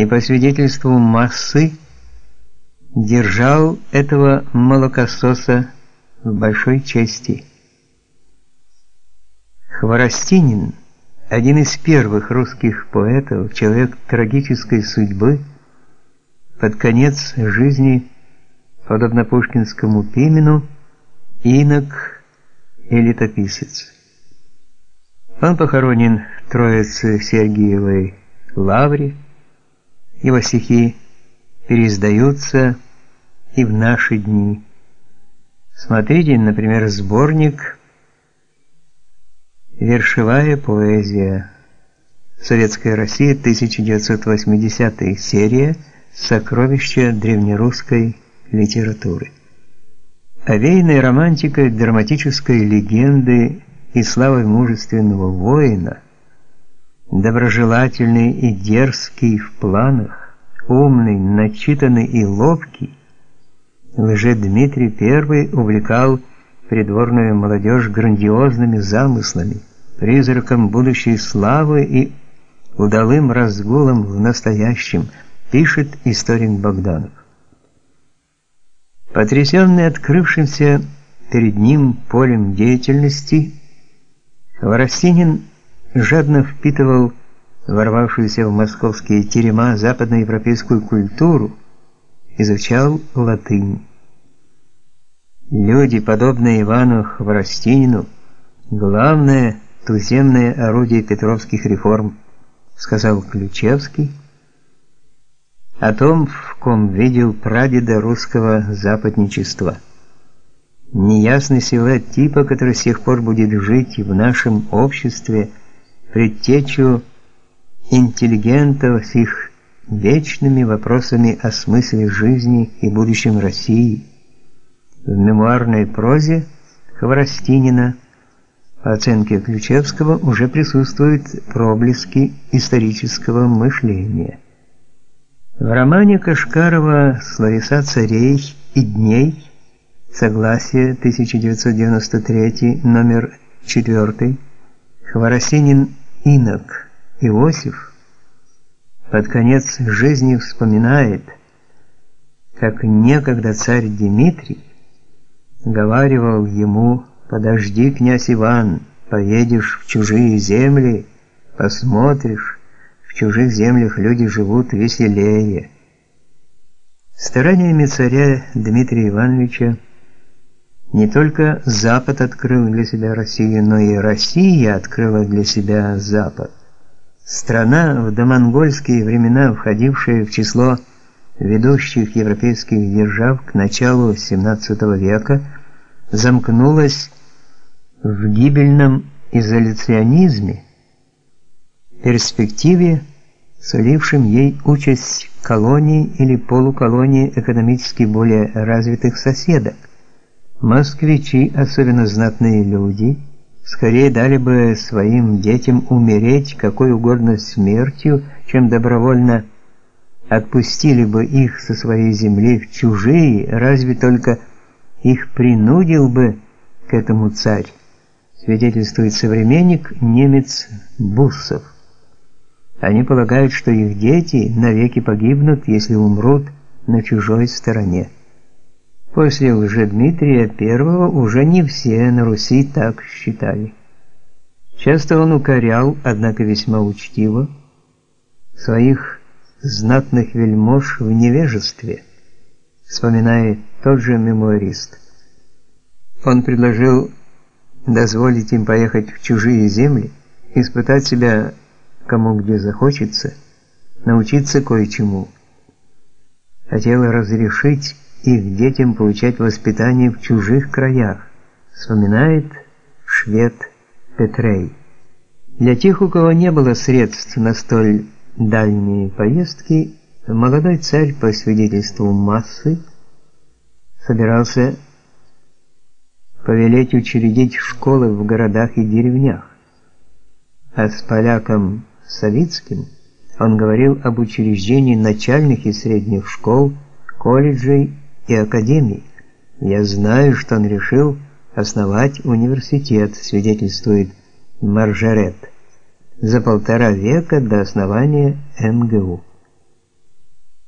и по свидетельству массы держал этого молокососа в большой чести. Хворостинин, один из первых русских поэтов, человек трагической судьбы, под конец жизни, подобно пушкинскому Пимену, инок и летописец. Он похоронен в Троице Сергиевой лавре, его стихи переиздаются и в наши дни. Смотрите, например, сборник «Вершевая поэзия. Советская Россия, 1980 серия. Сокровища древнерусской литературы». Овеянной романтикой драматической легенды и славой мужественного воина, доброжелательный и дерзкий в планах, умный, начитанный и ловкий, Лже-Дмитрий I увлекал придворную молодежь грандиозными замыслами, призраком будущей славы и удалым разгулом в настоящем, пишет историк Богданов. Потрясенный открывшимся перед ним полем деятельности, Хворостинин жадно впитывал ворвавшуюся в московские терема западноевропейскую культуру, изучал латынь. Люди, подобные Ивану Хворостинину, главное туземное орудие петровских реформ, сказал Ключевский, о том, в ком видел прадеда русского западничества. Неясный силуэт типа, который с тех пор будет жить в нашем обществе, предтечу интеллигентов с их вечными вопросами о смысле жизни и будущем России. В мемуарной прозе Хворостинина по оценке Ключевского уже присутствуют проблески исторического мышления. В романе Кашкарова «Словеса царей и дней» Согласие 1993 номер 4 Хворостинин инок Иосиф под конец жизни вспоминает, как некогда царь Дмитрий говаривал ему: "Подожди, князь Иван, поедешь в чужие земли, посмотришь, в чужих землях люди живут веселее". Стараниями царя Дмитрия Ивановича не только Запад открыл для себя Россию, но и Россия открыла для себя Запад. Страна в домонгольские времена, входившая в число ведущих европейских держав к началу XVII века, замкнулась в гибельном изоляционизме, перспективе, сулившем ей участь колонии или полуколонии экономически более развитых соседок. Москвичи, особенно знатные люди, скорее дали бы своим детям умереть какой угодно смертью, чем добровольно отпустили бы их со своей земли в чужие, разве только их принудил бы к этому царь, свидетельствует современник немец Буссов. Они полагают, что их дети навеки погибнут, если умрут на чужой стороне. После Лжедмитрия I уже не все на Руси так считали. Часто он укорял, однако весьма учтиво, своих знатных вельмож в невежестве, вспоминает тот же мемуарист. Он предложил дозволить им поехать в чужие земли, испытать себя кому где захочется, научиться кое-чему. Хотел разрешить их детям получать воспитание в чужих краях, вспоминает швед Петрей. Для тех, у кого не было средств на столь дальние поездки, молодой царь, по свидетельству массы, собирался повелеть учредить школы в городах и деревнях. А с поляком Савицким он говорил об учреждении начальных и средних школ, колледжей и академий. Я знаю, что он решил основать университет, свидетельствует Маржарет, за полтора века до основания МГУ.